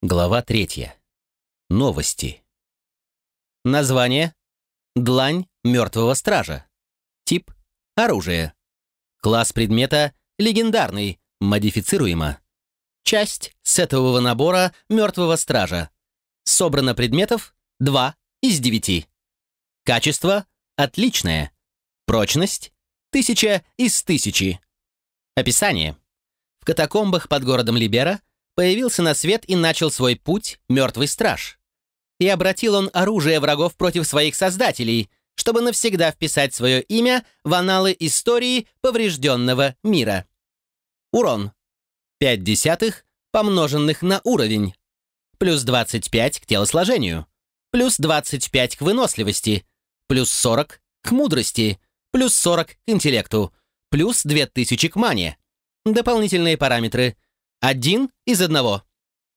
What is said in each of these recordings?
Глава третья. Новости. Название. Длань мертвого стража. Тип. Оружие. Класс предмета. Легендарный. Модифицируемо. Часть сетового набора мертвого стража. Собрано предметов 2 из 9. Качество. Отличное. Прочность. 1000 из 1000. Описание. В катакомбах под городом Либера появился на свет и начал свой путь мертвый страж. И обратил он оружие врагов против своих создателей, чтобы навсегда вписать свое имя в аналы истории поврежденного мира. Урон. 5 десятых, помноженных на уровень. Плюс 25 к телосложению. Плюс 25 к выносливости. Плюс 40 к мудрости. Плюс 40 к интеллекту. Плюс 2000 к мане. Дополнительные параметры – один из одного.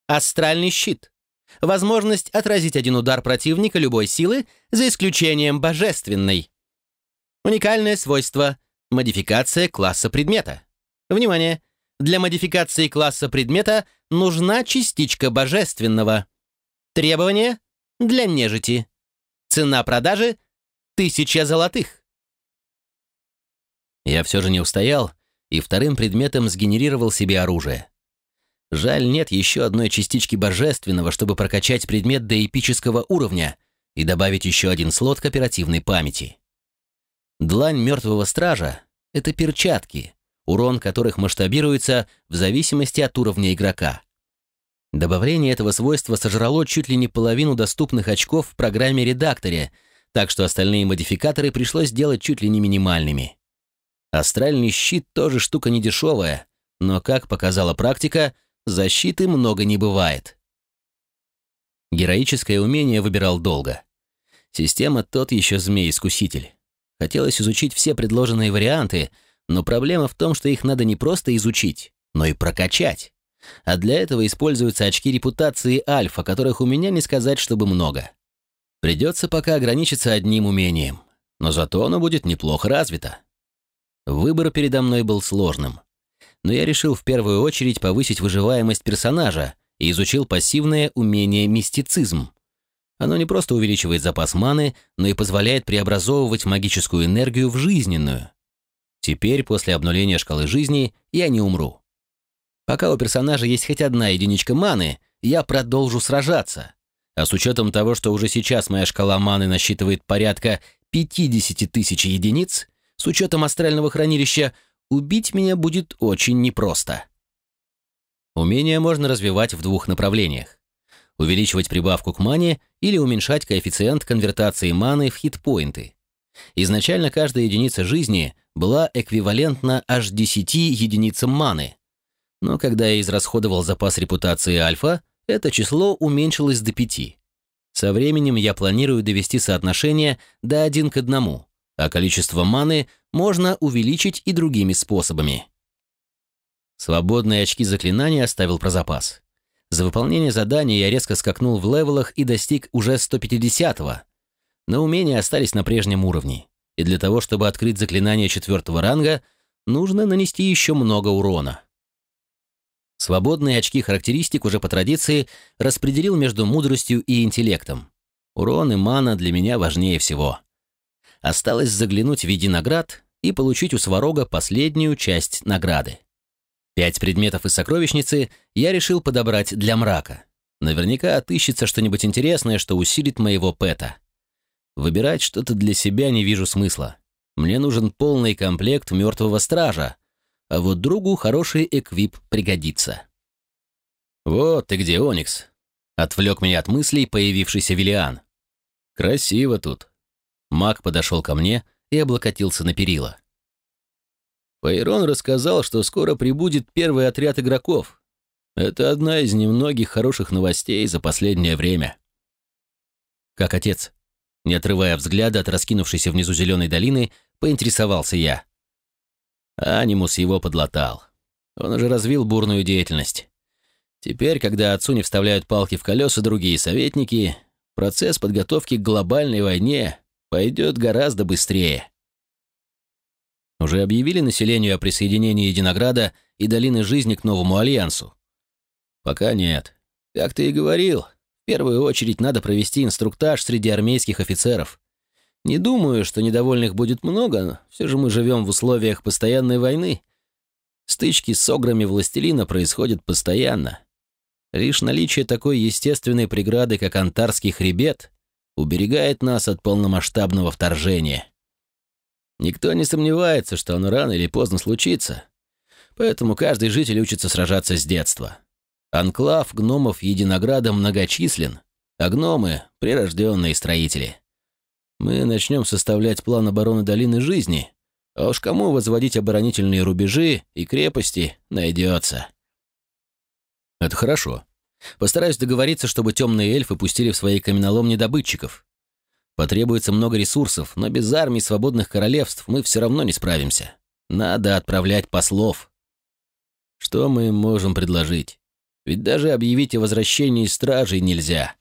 Астральный щит. Возможность отразить один удар противника любой силы, за исключением божественной. Уникальное свойство. Модификация класса предмета. Внимание! Для модификации класса предмета нужна частичка божественного. Требование для нежити. Цена продажи — тысяча золотых. Я все же не устоял и вторым предметом сгенерировал себе оружие. Жаль, нет еще одной частички божественного, чтобы прокачать предмет до эпического уровня и добавить еще один слот к оперативной памяти. Длань мертвого стража — это перчатки, урон которых масштабируется в зависимости от уровня игрока. Добавление этого свойства сожрало чуть ли не половину доступных очков в программе-редакторе, так что остальные модификаторы пришлось сделать чуть ли не минимальными. Астральный щит тоже штука недешевая, но, как показала практика, защиты много не бывает. Героическое умение выбирал долго. Система тот еще змей-искуситель. Хотелось изучить все предложенные варианты, но проблема в том, что их надо не просто изучить, но и прокачать. А для этого используются очки репутации альфа, которых у меня не сказать, чтобы много. Придется пока ограничиться одним умением, но зато оно будет неплохо развито. Выбор передо мной был сложным но я решил в первую очередь повысить выживаемость персонажа и изучил пассивное умение мистицизм. Оно не просто увеличивает запас маны, но и позволяет преобразовывать магическую энергию в жизненную. Теперь, после обнуления шкалы жизни, я не умру. Пока у персонажа есть хоть одна единичка маны, я продолжу сражаться. А с учетом того, что уже сейчас моя шкала маны насчитывает порядка 50 тысяч единиц, с учетом астрального хранилища, убить меня будет очень непросто. Умение можно развивать в двух направлениях. Увеличивать прибавку к мане или уменьшать коэффициент конвертации маны в хитпоинты. Изначально каждая единица жизни была эквивалентна аж 10 единицам маны. Но когда я израсходовал запас репутации альфа, это число уменьшилось до 5. Со временем я планирую довести соотношение до 1 к 1, а количество маны можно увеличить и другими способами. Свободные очки заклинания оставил про запас. За выполнение задания я резко скакнул в левелах и достиг уже 150-го. Но умения остались на прежнем уровне, и для того, чтобы открыть заклинание четвертого ранга, нужно нанести еще много урона. Свободные очки характеристик уже по традиции распределил между мудростью и интеллектом. Урон и мана для меня важнее всего. Осталось заглянуть в виде наград и получить у Сварога последнюю часть награды. Пять предметов из сокровищницы я решил подобрать для мрака. Наверняка отыщется что-нибудь интересное, что усилит моего пэта. Выбирать что-то для себя не вижу смысла. Мне нужен полный комплект мертвого стража, а вот другу хороший эквип пригодится. «Вот ты где, Оникс!» — отвлек меня от мыслей появившийся Виллиан. «Красиво тут. Маг подошел ко мне и облокотился на перила. Фейрон рассказал, что скоро прибудет первый отряд игроков. Это одна из немногих хороших новостей за последнее время. Как отец, не отрывая взгляда от раскинувшейся внизу зеленой долины, поинтересовался я. Анимус его подлатал. Он уже развил бурную деятельность. Теперь, когда отцу не вставляют палки в колеса другие советники, процесс подготовки к глобальной войне пойдет гораздо быстрее. Уже объявили населению о присоединении Единограда и Долины Жизни к новому альянсу? Пока нет. Как ты и говорил, в первую очередь надо провести инструктаж среди армейских офицеров. Не думаю, что недовольных будет много, но все же мы живем в условиях постоянной войны. Стычки с ограми властелина происходят постоянно. Лишь наличие такой естественной преграды, как Антарский хребет, уберегает нас от полномасштабного вторжения. Никто не сомневается, что оно рано или поздно случится, поэтому каждый житель учится сражаться с детства. Анклав гномов Единограда многочислен, а гномы — прирожденные строители. Мы начнем составлять план обороны Долины Жизни, а уж кому возводить оборонительные рубежи и крепости найдется. Это хорошо. Постараюсь договориться, чтобы темные эльфы пустили в свои каменоломни добытчиков. Потребуется много ресурсов, но без армии свободных королевств мы все равно не справимся. Надо отправлять послов. Что мы можем предложить? Ведь даже объявить о возвращении стражей нельзя.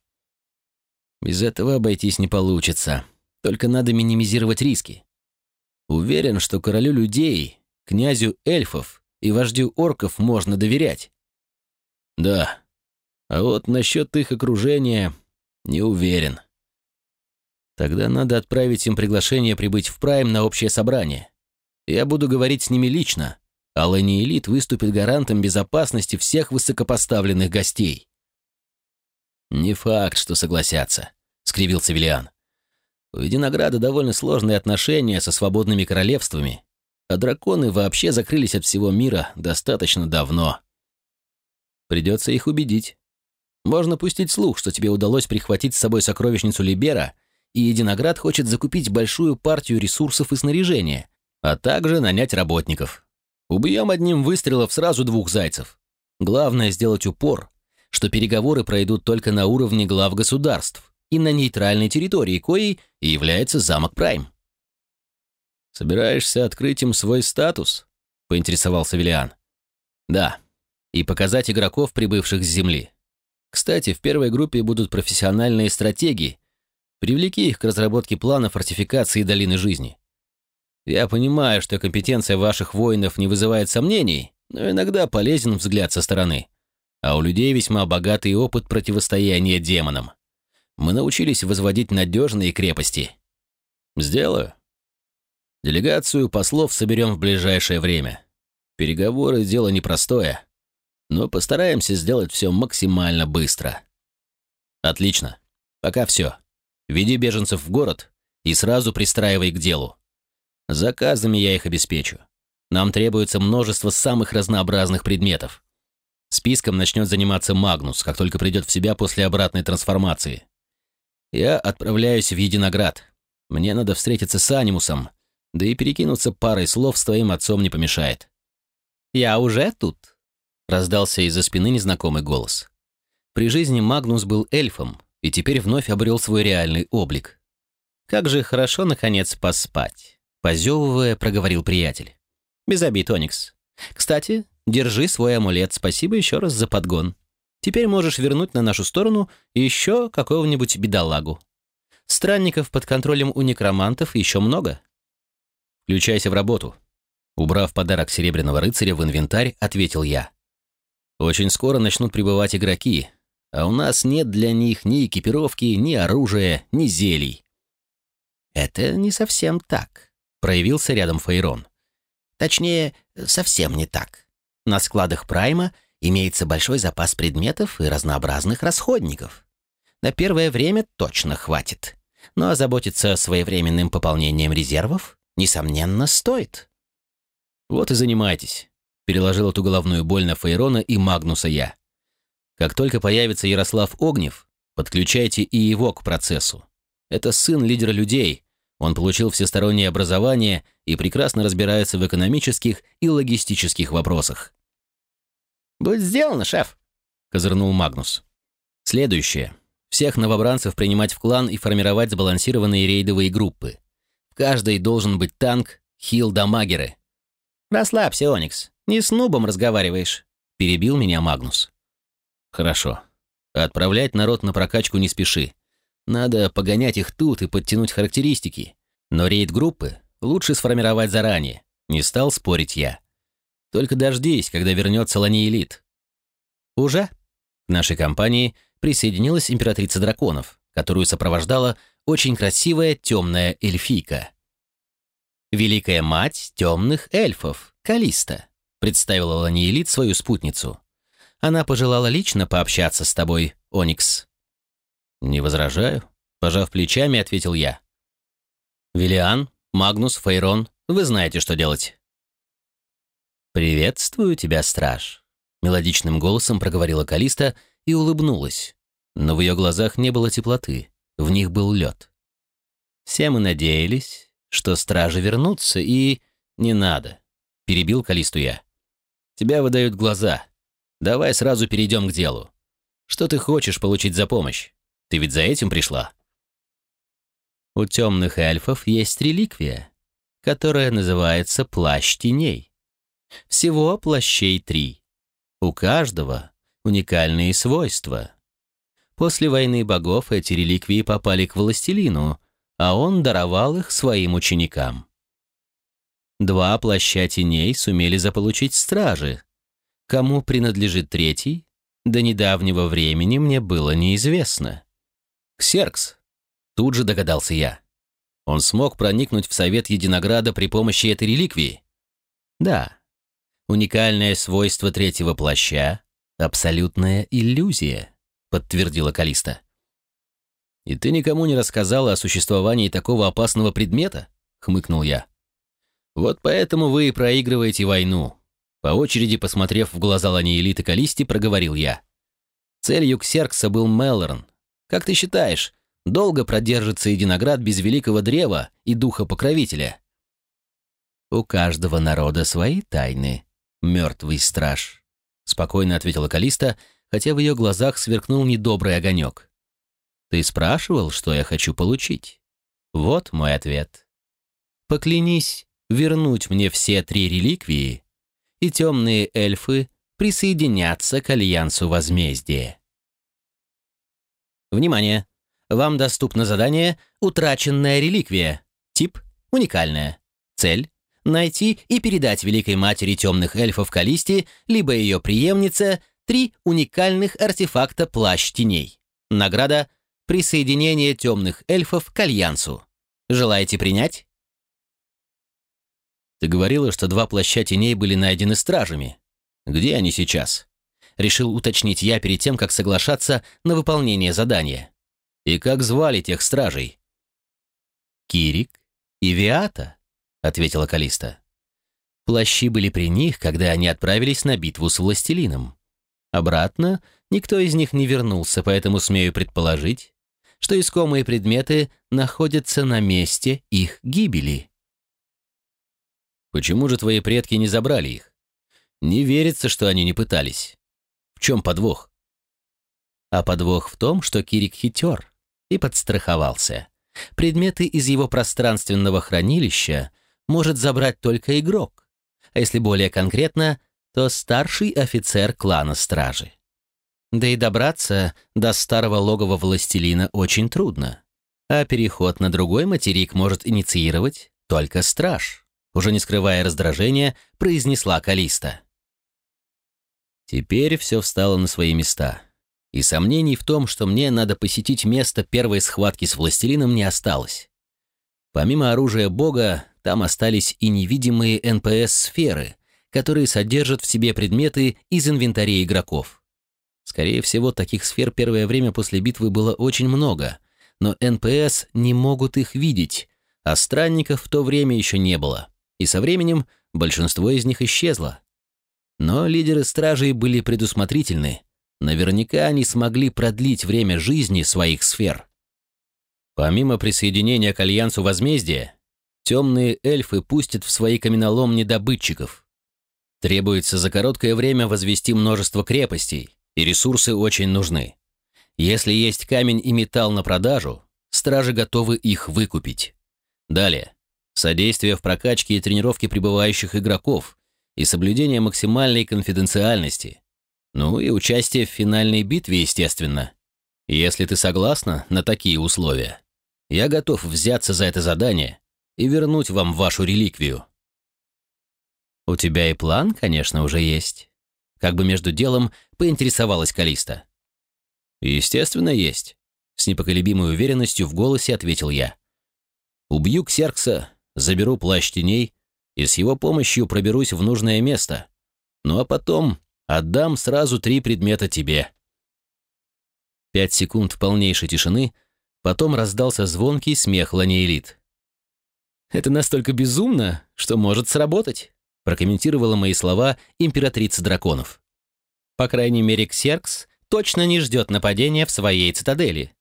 Без этого обойтись не получится. Только надо минимизировать риски. Уверен, что королю людей, князю эльфов и вождю орков можно доверять. Да. А вот насчет их окружения не уверен. Тогда надо отправить им приглашение прибыть в Прайм на общее собрание. Я буду говорить с ними лично, а Лэни Элит выступит гарантом безопасности всех высокопоставленных гостей. «Не факт, что согласятся», — скривился Виллиан. «У Единограда довольно сложные отношения со свободными королевствами, а драконы вообще закрылись от всего мира достаточно давно. Придется их убедить. Можно пустить слух, что тебе удалось прихватить с собой сокровищницу Либера, и Единоград хочет закупить большую партию ресурсов и снаряжения, а также нанять работников. Убьем одним выстрелом сразу двух зайцев. Главное сделать упор, что переговоры пройдут только на уровне глав государств и на нейтральной территории, коей и является замок Прайм. «Собираешься открыть им свой статус?» — поинтересовался Виллиан. «Да, и показать игроков, прибывших с Земли. Кстати, в первой группе будут профессиональные стратеги. Привлеки их к разработке плана фортификации Долины Жизни. Я понимаю, что компетенция ваших воинов не вызывает сомнений, но иногда полезен взгляд со стороны. А у людей весьма богатый опыт противостояния демонам. Мы научились возводить надежные крепости. Сделаю. Делегацию послов соберем в ближайшее время. Переговоры — дело непростое, но постараемся сделать все максимально быстро. Отлично. Пока все. Веди беженцев в город и сразу пристраивай к делу. Заказами я их обеспечу. Нам требуется множество самых разнообразных предметов. Списком начнет заниматься Магнус, как только придет в себя после обратной трансформации. Я отправляюсь в Единоград. Мне надо встретиться с Анимусом, да и перекинуться парой слов с твоим отцом не помешает. «Я уже тут», — раздался из-за спины незнакомый голос. При жизни Магнус был эльфом и теперь вновь обрел свой реальный облик. Как же хорошо, наконец, поспать. Позевывая, проговорил приятель. «Без обид, Оникс. Кстати, держи свой амулет, спасибо еще раз за подгон. Теперь можешь вернуть на нашу сторону еще какого-нибудь бедолагу. Странников под контролем у некромантов еще много. Включайся в работу». Убрав подарок Серебряного рыцаря в инвентарь, ответил я. «Очень скоро начнут прибывать игроки, а у нас нет для них ни экипировки, ни оружия, ни зелий». «Это не совсем так», Проявился рядом Фейрон. Точнее, совсем не так. На складах Прайма имеется большой запас предметов и разнообразных расходников. На первое время точно хватит. Но озаботиться своевременным пополнением резервов, несомненно, стоит. Вот и занимайтесь. Переложил эту головную боль на Фейрона и Магнуса я. Как только появится Ярослав Огнев, подключайте и его к процессу. Это сын лидера людей, он получил всестороннее образование и прекрасно разбирается в экономических и логистических вопросах. «Будет сделано, шеф», — козырнул Магнус. «Следующее. Всех новобранцев принимать в клан и формировать сбалансированные рейдовые группы. В каждой должен быть танк, хил да магеры». «Расслабься, Оникс. Не с нубом разговариваешь», — перебил меня Магнус. «Хорошо. Отправлять народ на прокачку не спеши. Надо погонять их тут и подтянуть характеристики. Но рейд группы лучше сформировать заранее. Не стал спорить я. Только дождись, когда вернется Лани Элит. Уже? К нашей компании присоединилась императрица драконов, которую сопровождала очень красивая темная эльфийка. «Великая мать темных эльфов, Калиста», представила Ланиэлит свою спутницу. «Она пожелала лично пообщаться с тобой, Оникс». «Не возражаю», — пожав плечами, ответил я. «Виллиан, Магнус, Фейрон, вы знаете, что делать». «Приветствую тебя, страж», — мелодичным голосом проговорила Калиста и улыбнулась. Но в ее глазах не было теплоты, в них был лед. «Все мы надеялись, что стражи вернутся, и...» «Не надо», — перебил Калисту я. «Тебя выдают глаза. Давай сразу перейдем к делу. Что ты хочешь получить за помощь? Ты ведь за этим пришла?» У темных эльфов есть реликвия, которая называется плащ теней. Всего плащей три. У каждого уникальные свойства. После войны богов эти реликвии попали к властелину, а он даровал их своим ученикам. Два плаща теней сумели заполучить стражи. Кому принадлежит третий, до недавнего времени мне было неизвестно. Ксеркс, тут же догадался я. Он смог проникнуть в совет Единограда при помощи этой реликвии? Да. Уникальное свойство третьего плаща — абсолютная иллюзия, подтвердила Калиста. «И ты никому не рассказала о существовании такого опасного предмета?» — хмыкнул я. «Вот поэтому вы и проигрываете войну», — по очереди посмотрев в глаза Ланиэлиты Калисти, проговорил я. Целью Ксеркса был Мелорн. Как ты считаешь, долго продержится Единоград без великого древа и духа покровителя? «У каждого народа свои тайны, мертвый страж», — спокойно ответила Калиста, хотя в ее глазах сверкнул недобрый огонек. «Ты спрашивал, что я хочу получить? Вот мой ответ. Поклянись вернуть мне все три реликвии, и темные эльфы присоединятся к Альянсу Возмездия». Внимание! Вам доступно задание «Утраченная реликвия». Тип – уникальная. Цель – найти и передать Великой Матери Темных Эльфов Калисти, либо ее преемнице, три уникальных артефакта «Плащ теней». Награда – присоединение темных эльфов к Альянсу. Желаете принять? Ты говорила, что два плаща теней были найдены стражами. Где они сейчас? Решил уточнить я перед тем, как соглашаться на выполнение задания. И как звали тех стражей? Кирик и Виата, ответила Калиста. Плащи были при них, когда они отправились на битву с властелином. Обратно никто из них не вернулся, поэтому смею предположить, что искомые предметы находятся на месте их гибели. Почему же твои предки не забрали их? Не верится, что они не пытались. В чем подвох? А подвох в том, что Кирик хитер и подстраховался. Предметы из его пространственного хранилища может забрать только игрок. А если более конкретно, то старший офицер клана стражи. Да и добраться до старого логова властелина очень трудно. А переход на другой материк может инициировать только страж. Уже не скрывая раздражения, произнесла Калиста. Теперь все встало на свои места. И сомнений в том, что мне надо посетить место первой схватки с властелином, не осталось. Помимо оружия бога, там остались и невидимые НПС-сферы, которые содержат в себе предметы из инвентаря игроков. Скорее всего, таких сфер первое время после битвы было очень много, но НПС не могут их видеть, а странников в то время еще не было, и со временем большинство из них исчезло. Но лидеры стражей были предусмотрительны. Наверняка они смогли продлить время жизни своих сфер. Помимо присоединения к Альянсу Возмездия, темные эльфы пустят в свои каменоломни добытчиков. Требуется за короткое время возвести множество крепостей, и ресурсы очень нужны. Если есть камень и металл на продажу, стражи готовы их выкупить. Далее. Содействие в прокачке и тренировке прибывающих игроков и соблюдение максимальной конфиденциальности. Ну и участие в финальной битве, естественно. Если ты согласна на такие условия, я готов взяться за это задание и вернуть вам вашу реликвию. «У тебя и план, конечно, уже есть». Как бы между делом поинтересовалась Калиста. Естественно, есть. С непоколебимой уверенностью в голосе ответил я. Убью Ксеркса, заберу плащ теней и с его помощью проберусь в нужное место. Ну а потом отдам сразу три предмета тебе. Пять секунд полнейшей тишины, потом раздался звонкий смех Ланеэлит. «Это настолько безумно, что может сработать», прокомментировала мои слова императрица драконов. «По крайней мере, Ксеркс точно не ждет нападения в своей цитадели.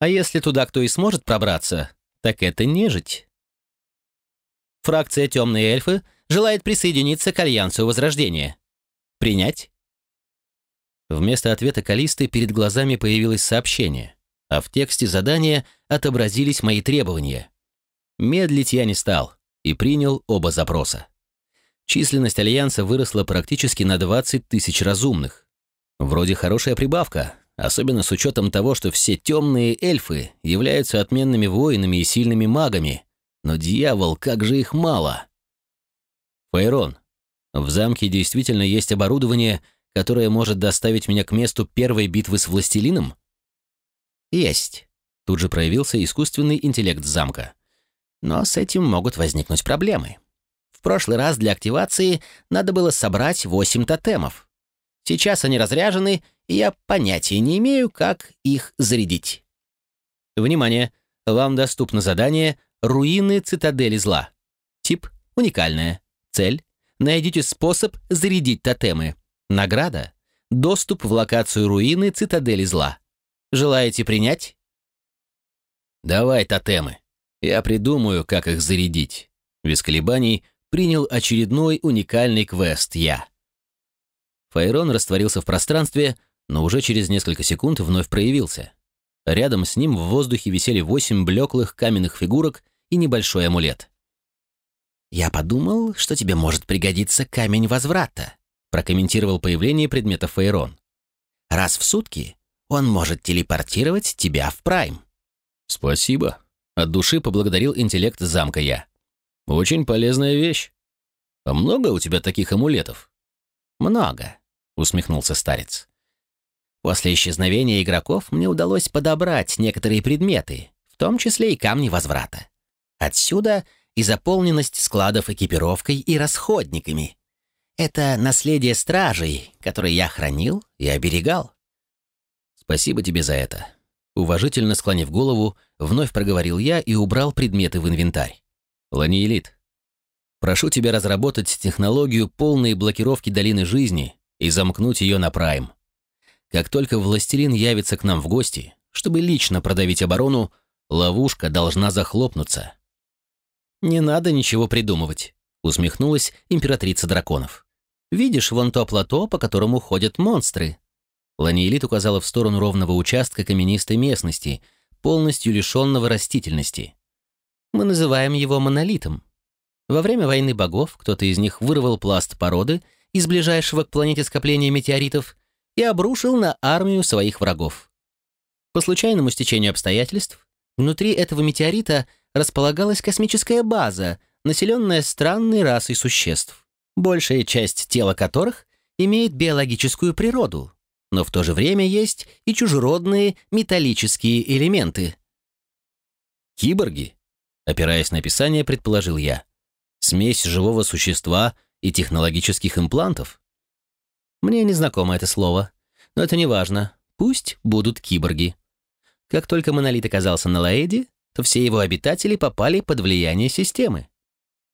А если туда кто и сможет пробраться, так это нежить». Фракция «Темные эльфы» желает присоединиться к Альянсу Возрождения. Принять? Вместо ответа Калисты перед глазами появилось сообщение, а в тексте задания отобразились мои требования. Медлить я не стал и принял оба запроса. Численность Альянса выросла практически на 20 тысяч разумных. Вроде хорошая прибавка, особенно с учетом того, что все темные эльфы являются отменными воинами и сильными магами. Но дьявол, как же их мало! Фейрон, в замке действительно есть оборудование, которое может доставить меня к месту первой битвы с Властелином? Есть. Тут же проявился искусственный интеллект замка. Но с этим могут возникнуть проблемы. В прошлый раз для активации надо было собрать восемь тотемов. Сейчас они разряжены, и я понятия не имею, как их зарядить. Внимание! Вам доступно задание «Руины цитадели зла». Тип – уникальная. Цель Найдите способ зарядить тотемы. Награда — доступ в локацию руины цитадели зла. Желаете принять? Давай тотемы. Я придумаю, как их зарядить. Без колебаний принял очередной уникальный квест я. Файрон растворился в пространстве, но уже через несколько секунд вновь проявился. Рядом с ним в воздухе висели восемь блеклых каменных фигурок и небольшой амулет. «Я подумал, что тебе может пригодиться камень возврата», прокомментировал появление предмета Фейрон. «Раз в сутки он может телепортировать тебя в Прайм». «Спасибо», — от души поблагодарил интеллект замка я. «Очень полезная вещь. А много у тебя таких амулетов?» «Много», — усмехнулся старец. «После исчезновения игроков мне удалось подобрать некоторые предметы, в том числе и камни возврата. Отсюда и заполненность складов экипировкой и расходниками. Это наследие стражей, которое я хранил и оберегал. Спасибо тебе за это. Уважительно склонив голову, вновь проговорил я и убрал предметы в инвентарь. Ланиэлит, прошу тебя разработать технологию полной блокировки долины жизни и замкнуть ее на прайм. Как только властелин явится к нам в гости, чтобы лично продавить оборону, ловушка должна захлопнуться. «Не надо ничего придумывать», — усмехнулась императрица драконов. «Видишь вон то плато, по которому ходят монстры?» Ланиэлит указала в сторону ровного участка каменистой местности, полностью лишенного растительности. «Мы называем его монолитом. Во время войны богов кто-то из них вырвал пласт породы из ближайшего к планете скопления метеоритов и обрушил на армию своих врагов. По случайному стечению обстоятельств, внутри этого метеорита — располагалась космическая база, населенная странной расой существ, большая часть тела которых имеет биологическую природу, но в то же время есть и чужеродные металлические элементы. «Киборги?» — опираясь на описание, предположил я. «Смесь живого существа и технологических имплантов?» Мне не знакомо это слово, но это не важно. Пусть будут киборги. Как только монолит оказался на Лаэде, то все его обитатели попали под влияние системы.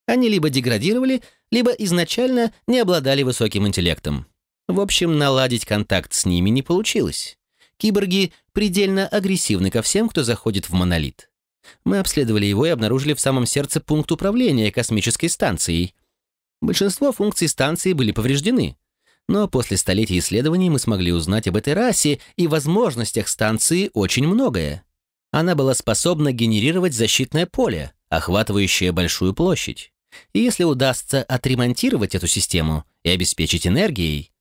Они либо деградировали, либо изначально не обладали высоким интеллектом. В общем, наладить контакт с ними не получилось. Киборги предельно агрессивны ко всем, кто заходит в монолит. Мы обследовали его и обнаружили в самом сердце пункт управления космической станцией. Большинство функций станции были повреждены, но после столетий исследований мы смогли узнать об этой расе и возможностях станции очень многое. Она была способна генерировать защитное поле, охватывающее большую площадь. И если удастся отремонтировать эту систему и обеспечить энергией,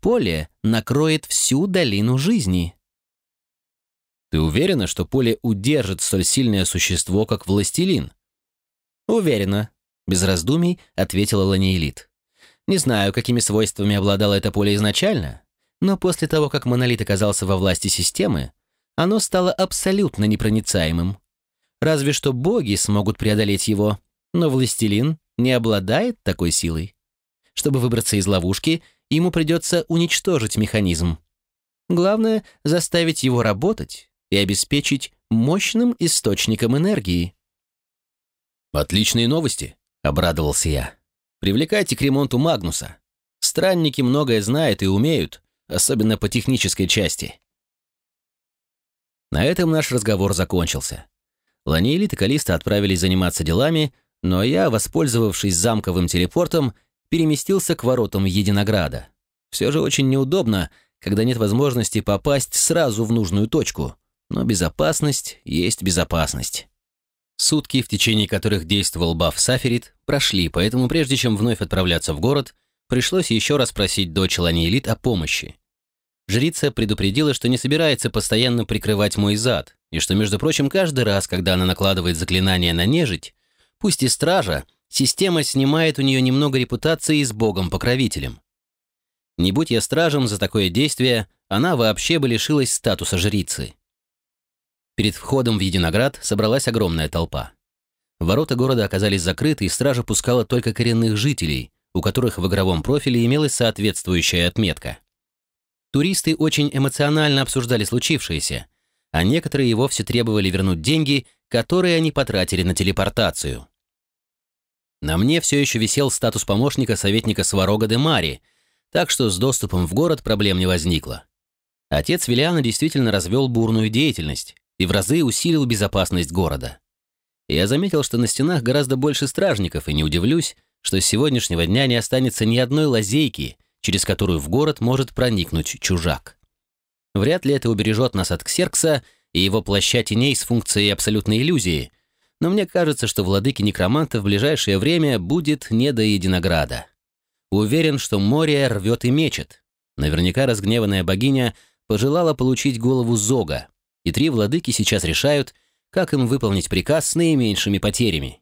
поле накроет всю долину жизни. Ты уверена, что поле удержит столь сильное существо, как властелин? Уверена, без раздумий ответила Ланеэлит. Не знаю, какими свойствами обладало это поле изначально, Но после того, как монолит оказался во власти системы, оно стало абсолютно непроницаемым. Разве что боги смогут преодолеть его, но властелин не обладает такой силой. Чтобы выбраться из ловушки, ему придется уничтожить механизм. Главное — заставить его работать и обеспечить мощным источником энергии. «Отличные новости», — обрадовался я. «Привлекайте к ремонту Магнуса. Странники многое знают и умеют, особенно по технической части. На этом наш разговор закончился. Ланиэлит и Калиста отправились заниматься делами, но я, воспользовавшись замковым телепортом, переместился к воротам Единограда. Все же очень неудобно, когда нет возможности попасть сразу в нужную точку, но безопасность есть безопасность. Сутки, в течение которых действовал баф Саферит, прошли, поэтому прежде чем вновь отправляться в город, пришлось еще раз просить дочь Ланиэлит о помощи. Жрица предупредила, что не собирается постоянно прикрывать мой зад, и что, между прочим, каждый раз, когда она накладывает заклинание на нежить, пусть и стража, система снимает у нее немного репутации с богом-покровителем. Не будь я стражем за такое действие, она вообще бы лишилась статуса жрицы. Перед входом в Единоград собралась огромная толпа. Ворота города оказались закрыты, и стража пускала только коренных жителей, у которых в игровом профиле имелась соответствующая отметка. Туристы очень эмоционально обсуждали случившееся, а некоторые и вовсе требовали вернуть деньги, которые они потратили на телепортацию. На мне все еще висел статус помощника советника Сварога де Мари, так что с доступом в город проблем не возникло. Отец Виллиана действительно развел бурную деятельность и в разы усилил безопасность города. Я заметил, что на стенах гораздо больше стражников, и не удивлюсь, что с сегодняшнего дня не останется ни одной лазейки — через которую в город может проникнуть чужак. Вряд ли это убережет нас от Ксеркса и его плаща теней с функцией абсолютной иллюзии, но мне кажется, что владыке некроманта в ближайшее время будет не до Единограда. Уверен, что море рвет и мечет. Наверняка разгневанная богиня пожелала получить голову Зога, и три владыки сейчас решают, как им выполнить приказ с наименьшими потерями.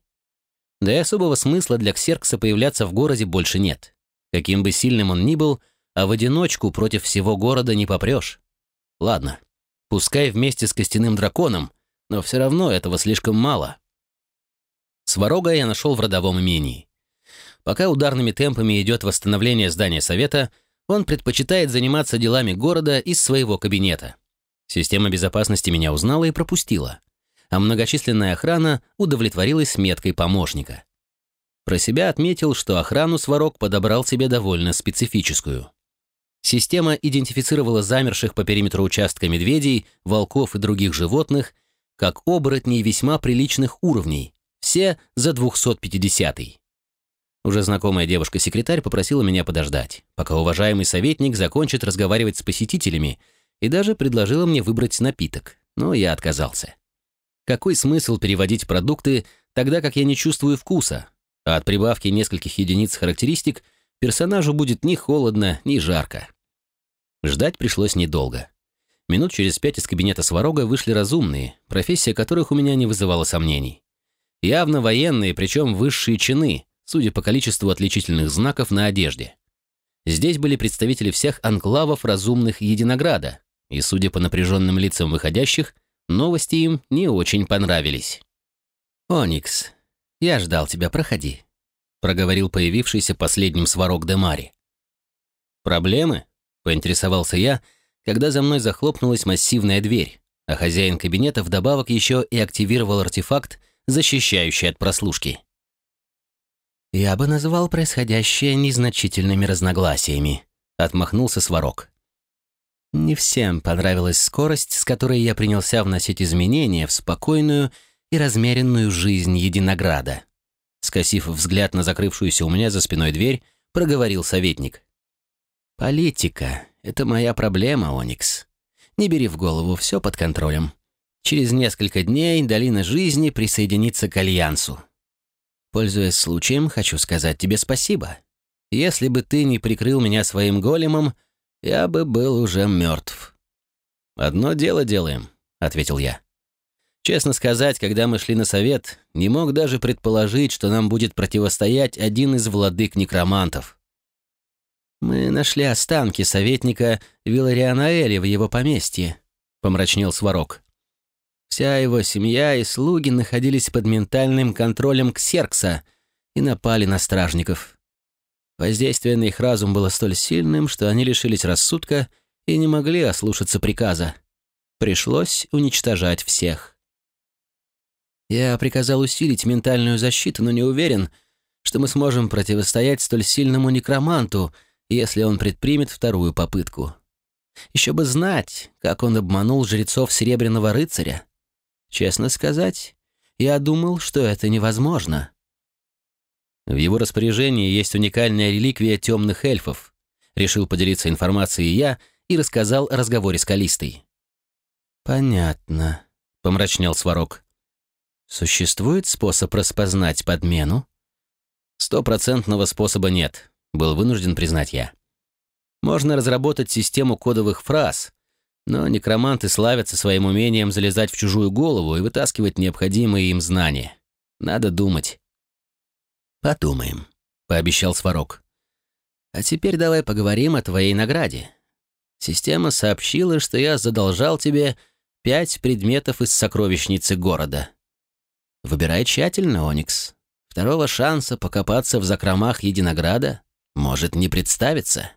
Да и особого смысла для Ксеркса появляться в городе больше нет. Каким бы сильным он ни был, а в одиночку против всего города не попрешь. Ладно, пускай вместе с костяным драконом, но все равно этого слишком мало. Сварога я нашел в родовом имении. Пока ударными темпами идет восстановление здания совета, он предпочитает заниматься делами города из своего кабинета. Система безопасности меня узнала и пропустила, а многочисленная охрана удовлетворилась меткой помощника. Про себя отметил, что охрану Сварог подобрал себе довольно специфическую. Система идентифицировала замерших по периметру участка медведей, волков и других животных как оборотней весьма приличных уровней, все за 250-й. Уже знакомая девушка-секретарь попросила меня подождать, пока уважаемый советник закончит разговаривать с посетителями и даже предложила мне выбрать напиток, но я отказался. Какой смысл переводить продукты, тогда как я не чувствую вкуса, а от прибавки нескольких единиц характеристик персонажу будет ни холодно, ни жарко. Ждать пришлось недолго. Минут через пять из кабинета Сварога вышли разумные, профессия которых у меня не вызывала сомнений. Явно военные, причем высшие чины, судя по количеству отличительных знаков на одежде. Здесь были представители всех анклавов разумных Единограда, и, судя по напряженным лицам выходящих, новости им не очень понравились. «Оникс, «Я ждал тебя, проходи», — проговорил появившийся последним сварог де Мари. «Проблемы?» — поинтересовался я, когда за мной захлопнулась массивная дверь, а хозяин кабинета вдобавок еще и активировал артефакт, защищающий от прослушки. «Я бы назвал происходящее незначительными разногласиями», — отмахнулся Сварог. «Не всем понравилась скорость, с которой я принялся вносить изменения в спокойную и размеренную жизнь Единограда. Скосив взгляд на закрывшуюся у меня за спиной дверь, проговорил советник. «Политика — это моя проблема, Оникс. Не бери в голову, все под контролем. Через несколько дней долина жизни присоединится к Альянсу. Пользуясь случаем, хочу сказать тебе спасибо. Если бы ты не прикрыл меня своим големом, я бы был уже мертв». «Одно дело делаем», — ответил я. Честно сказать, когда мы шли на совет, не мог даже предположить, что нам будет противостоять один из владык некромантов. «Мы нашли останки советника Виларианаэля в его поместье», — помрачнел Сварог. Вся его семья и слуги находились под ментальным контролем Ксеркса и напали на стражников. Воздействие на их разум было столь сильным, что они лишились рассудка и не могли ослушаться приказа. Пришлось уничтожать всех. Я приказал усилить ментальную защиту, но не уверен, что мы сможем противостоять столь сильному некроманту, если он предпримет вторую попытку. Еще бы знать, как он обманул жрецов Серебряного Рыцаря. Честно сказать, я думал, что это невозможно. В его распоряжении есть уникальная реликвия темных эльфов. Решил поделиться информацией я и рассказал о разговоре с Калистой. «Понятно», — помрачнел Сварог. «Существует способ распознать подмену?» «Стопроцентного способа нет», — был вынужден признать я. «Можно разработать систему кодовых фраз, но некроманты славятся своим умением залезать в чужую голову и вытаскивать необходимые им знания. Надо думать». «Подумаем», — пообещал Сварог. «А теперь давай поговорим о твоей награде. Система сообщила, что я задолжал тебе пять предметов из сокровищницы города. Выбирай тщательно, Оникс. Второго шанса покопаться в закромах Единограда может не представиться».